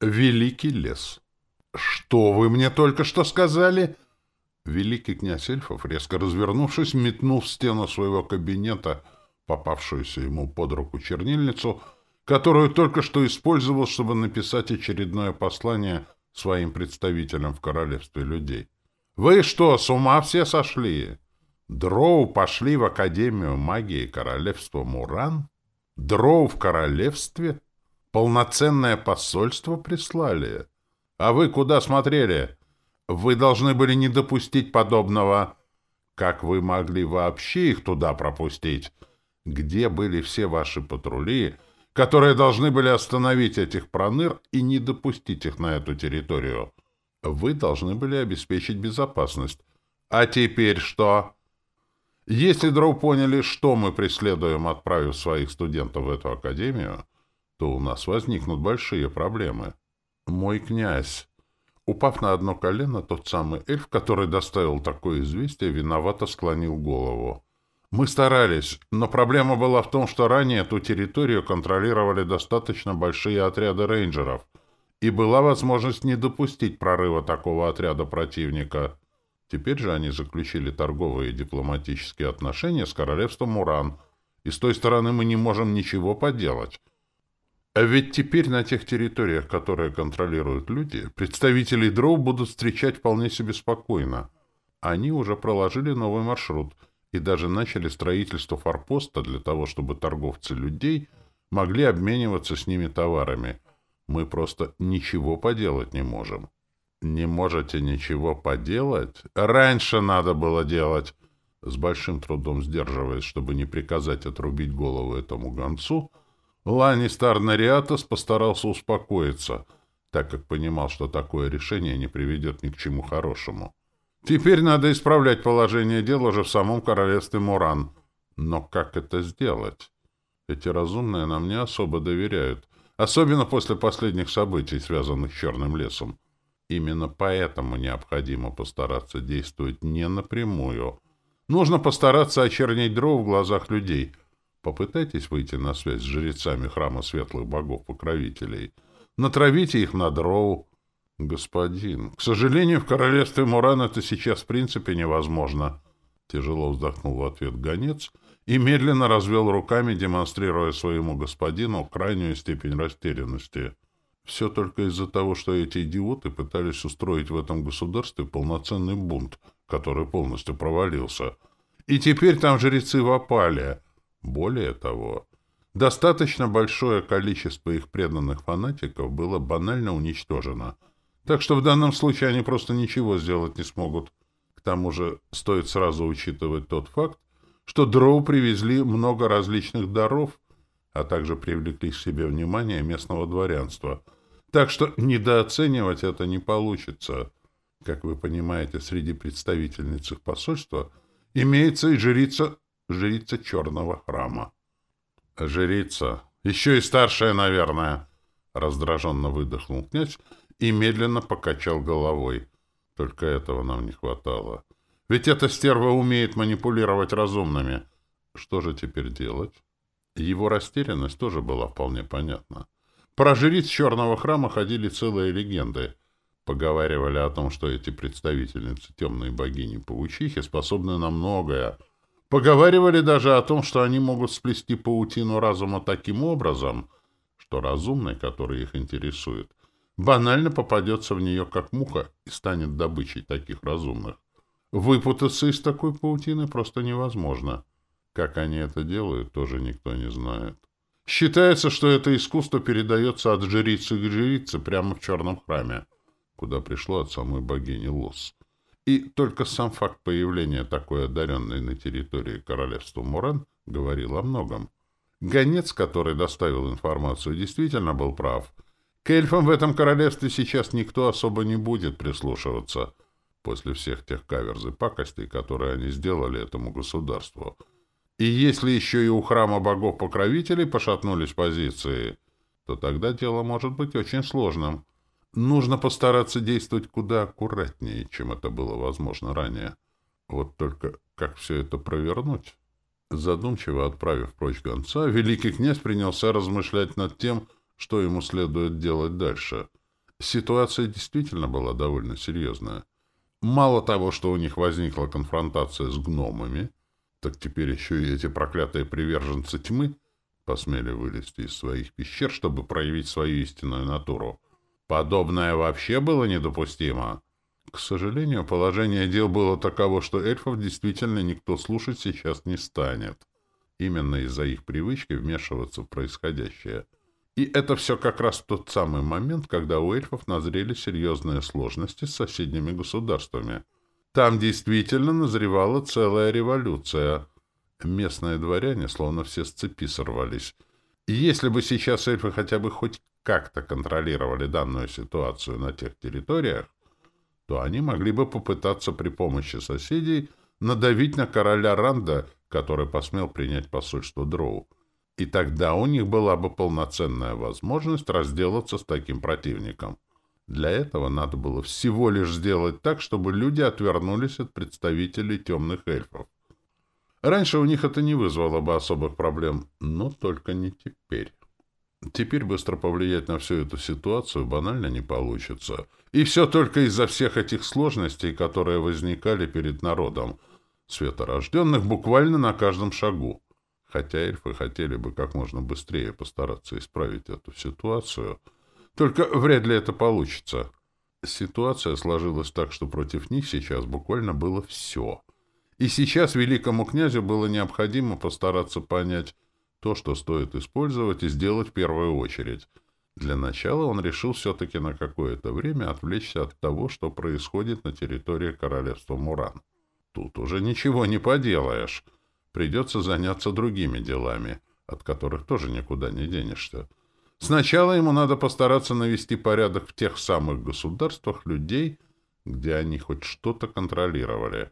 Великий лес. Что вы мне только что сказали? Великий князь эльфов, резко развернувшись, метнул в стену своего кабинета попавшуюся ему под руку чернильницу, которую только что использовал, чтобы написать очередное послание своим представителям в королевстве людей. «Вы что, с ума все сошли? Дроу пошли в Академию магии королевства Муран? Дроу в королевстве? Полноценное посольство прислали? А вы куда смотрели? Вы должны были не допустить подобного. Как вы могли вообще их туда пропустить? Где были все ваши патрули, которые должны были остановить этих проныр и не допустить их на эту территорию? Вы должны были обеспечить безопасность. А теперь что? Если дроу поняли, что мы преследуем, отправив своих студентов в эту академию, то у нас возникнут большие проблемы. Мой князь, Упав на одно колено, тот самый эльф, который доставил такое известие, виновато склонил голову. Мы старались, но проблема была в том, что ранее эту территорию контролировали достаточно большие отряды рейнджеров, и была возможность не допустить прорыва такого отряда противника. Теперь же они заключили торговые и дипломатические отношения с королевством Уран, и с той стороны мы не можем ничего поделать. А ведь теперь на тех территориях, которые контролируют люди, представители дроу будут встречать вполне себе спокойно. Они уже проложили новый маршрут и даже начали строительство форпоста для того, чтобы торговцы людей могли обмениваться с ними товарами. Мы просто ничего поделать не можем. Не можете ничего поделать? Раньше надо было делать. С большим трудом сдерживаясь, чтобы не приказать отрубить голову этому гонцу, Ланнистар Нариатос постарался успокоиться, так как понимал, что такое решение не приведет ни к чему хорошему. Теперь надо исправлять положение дел уже в самом королевстве Муран. Но как это сделать? Эти разумные нам не особо доверяют, особенно после последних событий, связанных с Черным лесом. Именно поэтому необходимо постараться действовать не напрямую. Нужно постараться очернить дров в глазах людей — Попытайтесь выйти на связь с жрецами храма светлых богов-покровителей. Натравите их на дроу. Господин, к сожалению, в королевстве Муран это сейчас в принципе невозможно. Тяжело вздохнул в ответ гонец и медленно развел руками, демонстрируя своему господину крайнюю степень растерянности. Все только из-за того, что эти идиоты пытались устроить в этом государстве полноценный бунт, который полностью провалился. И теперь там жрецы в опале — более того, достаточно большое количество их преданных фанатиков было банально уничтожено, так что в данном случае они просто ничего сделать не смогут. К тому же стоит сразу учитывать тот факт, что дроу привезли много различных даров, а также привлекли к себе внимание местного дворянства. Так что недооценивать это не получится. Как вы понимаете, среди представительниц их посольства имеется и жрица жрица черного храма. «Жрица! Еще и старшая, наверное!» Раздраженно выдохнул князь и медленно покачал головой. Только этого нам не хватало. Ведь эта стерва умеет манипулировать разумными. Что же теперь делать? Его растерянность тоже была вполне понятна. Про жриц черного храма ходили целые легенды. Поговаривали о том, что эти представительницы темной богини-паучихи способны на многое, Поговаривали даже о том, что они могут сплести паутину разума таким образом, что разумный, который их интересует, банально попадется в нее как муха и станет добычей таких разумных. Выпутаться из такой паутины просто невозможно. Как они это делают, тоже никто не знает. Считается, что это искусство передается от жрицы к жрице прямо в черном храме, куда пришло от самой богини Лос. И только сам факт появления такой одаренной на территории королевства Муран говорил о многом. Гонец, который доставил информацию, действительно был прав. К эльфам в этом королевстве сейчас никто особо не будет прислушиваться после всех тех каверз и пакостей, которые они сделали этому государству. И если еще и у храма богов-покровителей пошатнулись позиции, то тогда дело может быть очень сложным. Нужно постараться действовать куда аккуратнее, чем это было возможно ранее. Вот только как все это провернуть? Задумчиво отправив прочь гонца, великий князь принялся размышлять над тем, что ему следует делать дальше. Ситуация действительно была довольно серьезная. Мало того, что у них возникла конфронтация с гномами, так теперь еще и эти проклятые приверженцы тьмы посмели вылезти из своих пещер, чтобы проявить свою истинную натуру. Подобное вообще было недопустимо. К сожалению, положение дел было таково, что эльфов действительно никто слушать сейчас не станет. Именно из-за их привычки вмешиваться в происходящее. И это все как раз тот самый момент, когда у эльфов назрели серьезные сложности с соседними государствами. Там действительно назревала целая революция. Местные дворяне словно все с цепи сорвались. И если бы сейчас эльфы хотя бы хоть как-то контролировали данную ситуацию на тех территориях, то они могли бы попытаться при помощи соседей надавить на короля Ранда, который посмел принять посольство Дроу. И тогда у них была бы полноценная возможность разделаться с таким противником. Для этого надо было всего лишь сделать так, чтобы люди отвернулись от представителей темных эльфов. Раньше у них это не вызвало бы особых проблем, но только не теперь. Теперь быстро повлиять на всю эту ситуацию банально не получится. И все только из-за всех этих сложностей, которые возникали перед народом, светорожденных буквально на каждом шагу. Хотя эльфы хотели бы как можно быстрее постараться исправить эту ситуацию, только вряд ли это получится. Ситуация сложилась так, что против них сейчас буквально было все. И сейчас великому князю было необходимо постараться понять, то, что стоит использовать и сделать в первую очередь. Для начала он решил все-таки на какое-то время отвлечься от того, что происходит на территории королевства Муран. Тут уже ничего не поделаешь. Придется заняться другими делами, от которых тоже никуда не денешься. Сначала ему надо постараться навести порядок в тех самых государствах людей, где они хоть что-то контролировали,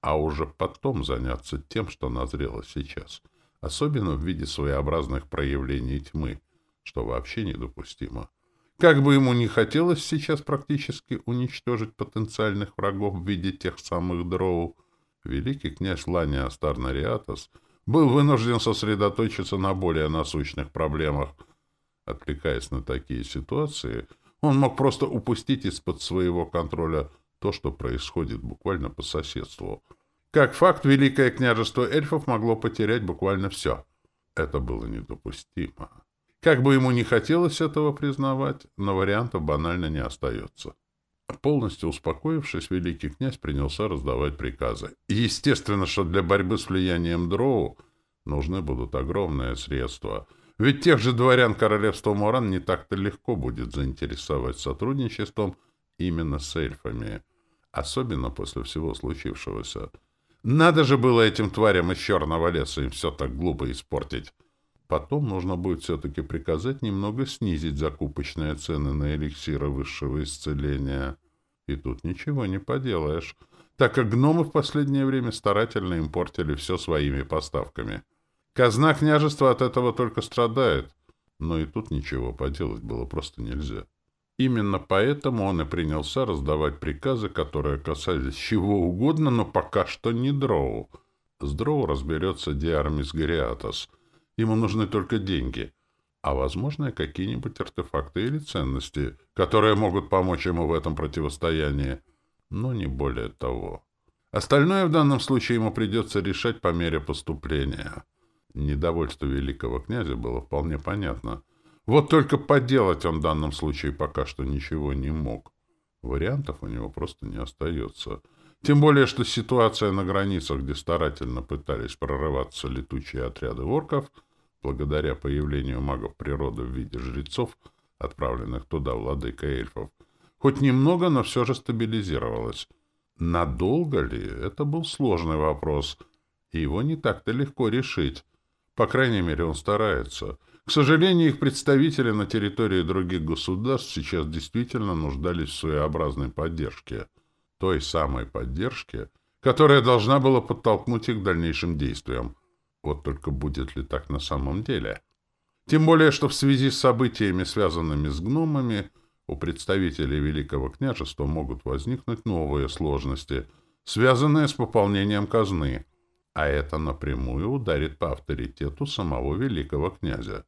а уже потом заняться тем, что назрело сейчас — особенно в виде своеобразных проявлений тьмы, что вообще недопустимо. Как бы ему ни хотелось сейчас практически уничтожить потенциальных врагов в виде тех самых дроу, великий князь Лания Астарнариатос был вынужден сосредоточиться на более насущных проблемах. Откликаясь на такие ситуации, он мог просто упустить из-под своего контроля то, что происходит буквально по соседству — как факт, Великое княжество эльфов могло потерять буквально все. Это было недопустимо. Как бы ему не хотелось этого признавать, но вариантов банально не остается. Полностью успокоившись, великий князь принялся раздавать приказы. Естественно, что для борьбы с влиянием дроу нужны будут огромные средства. Ведь тех же дворян королевства Моран не так-то легко будет заинтересовать сотрудничеством именно с эльфами. Особенно после всего случившегося. Надо же было этим тварям из черного леса им все так глупо испортить. Потом нужно будет все-таки приказать немного снизить закупочные цены на эликсиры высшего исцеления. И тут ничего не поделаешь, так как гномы в последнее время старательно им портили все своими поставками. Казна княжества от этого только страдает, но и тут ничего поделать было просто нельзя. Именно поэтому он и принялся раздавать приказы, которые касались чего угодно, но пока что не дроу. С дроу разберется Диармис Гориатос. Ему нужны только деньги, а, возможно, какие-нибудь артефакты или ценности, которые могут помочь ему в этом противостоянии, но не более того. Остальное в данном случае ему придется решать по мере поступления. Недовольство великого князя было вполне понятно — вот только поделать он в данном случае пока что ничего не мог. Вариантов у него просто не остается. Тем более, что ситуация на границах, где старательно пытались прорываться летучие отряды орков, благодаря появлению магов природы в виде жрецов, отправленных туда владыка эльфов, хоть немного, но все же стабилизировалась. Надолго ли? Это был сложный вопрос, и его не так-то легко решить. По крайней мере, он старается — к сожалению, их представители на территории других государств сейчас действительно нуждались в своеобразной поддержке. Той самой поддержке, которая должна была подтолкнуть их к дальнейшим действиям. Вот только будет ли так на самом деле? Тем более, что в связи с событиями, связанными с гномами, у представителей Великого княжества могут возникнуть новые сложности, связанные с пополнением казны, а это напрямую ударит по авторитету самого Великого князя.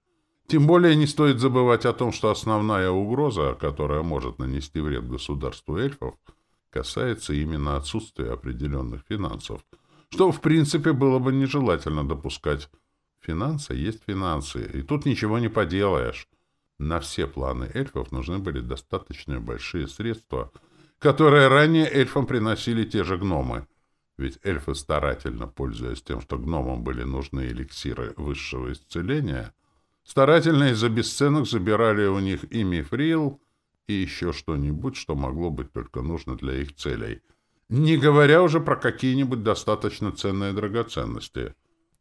Тем более не стоит забывать о том, что основная угроза, которая может нанести вред государству эльфов, касается именно отсутствия определенных финансов, что, в принципе, было бы нежелательно допускать. Финансы есть финансы, и тут ничего не поделаешь. На все планы эльфов нужны были достаточно большие средства, которые ранее эльфам приносили те же гномы. Ведь эльфы, старательно пользуясь тем, что гномам были нужны эликсиры высшего исцеления, старательно из-за бесценок забирали у них и мифрил, и еще что-нибудь, что могло быть только нужно для их целей. Не говоря уже про какие-нибудь достаточно ценные драгоценности.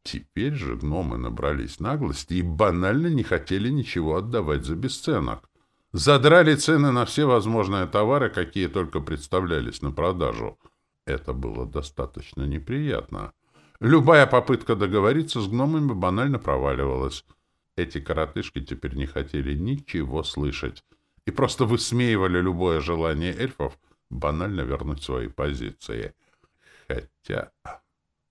Теперь же гномы набрались наглости и банально не хотели ничего отдавать за бесценок. Задрали цены на все возможные товары, какие только представлялись на продажу. Это было достаточно неприятно. Любая попытка договориться с гномами банально проваливалась. Эти коротышки теперь не хотели ничего слышать и просто высмеивали любое желание эльфов банально вернуть свои позиции. Хотя...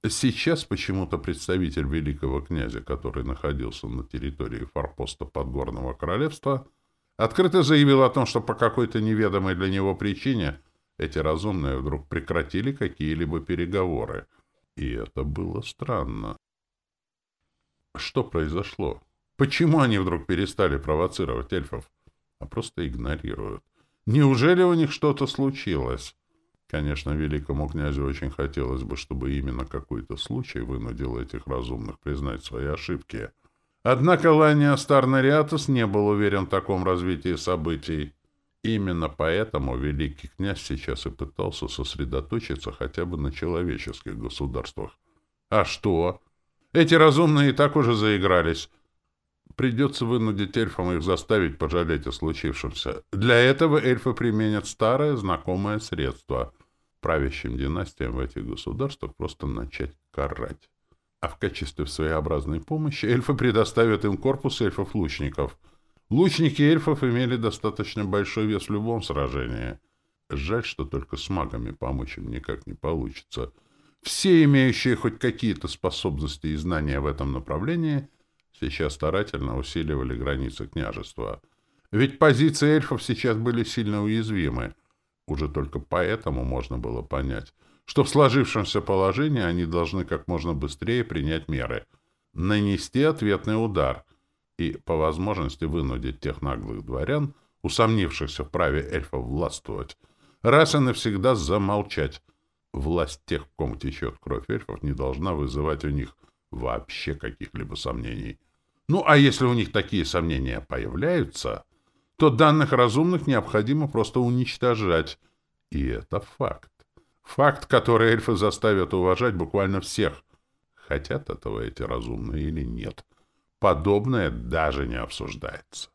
Сейчас почему-то представитель великого князя, который находился на территории форпоста Подгорного королевства, открыто заявил о том, что по какой-то неведомой для него причине эти разумные вдруг прекратили какие-либо переговоры. И это было странно. Что произошло? Почему они вдруг перестали провоцировать эльфов, а просто игнорируют? Неужели у них что-то случилось? Конечно, великому князю очень хотелось бы, чтобы именно какой-то случай вынудил этих разумных признать свои ошибки. Однако Лания Старнариатус не был уверен в таком развитии событий. Именно поэтому великий князь сейчас и пытался сосредоточиться хотя бы на человеческих государствах. А что? Эти разумные и так уже заигрались. Придется вынудить эльфам их заставить пожалеть о случившемся. Для этого эльфы применят старое знакомое средство правящим династиям в этих государствах просто начать карать. А в качестве своеобразной помощи эльфы предоставят им корпус эльфов-лучников. Лучники эльфов имели достаточно большой вес в любом сражении. Жаль, что только с магами помочь им никак не получится. Все имеющие хоть какие-то способности и знания в этом направлении сейчас старательно усиливали границы княжества. Ведь позиции эльфов сейчас были сильно уязвимы — уже только поэтому можно было понять, что в сложившемся положении они должны как можно быстрее принять меры, нанести ответный удар и, по возможности, вынудить тех наглых дворян, усомнившихся в праве эльфов властвовать, раз и навсегда замолчать. Власть тех, в ком течет кровь эльфов, не должна вызывать у них вообще каких-либо сомнений. Ну, а если у них такие сомнения появляются, то данных разумных необходимо просто уничтожать. И это факт. Факт, который эльфы заставят уважать буквально всех. Хотят этого эти разумные или нет. Подобное даже не обсуждается.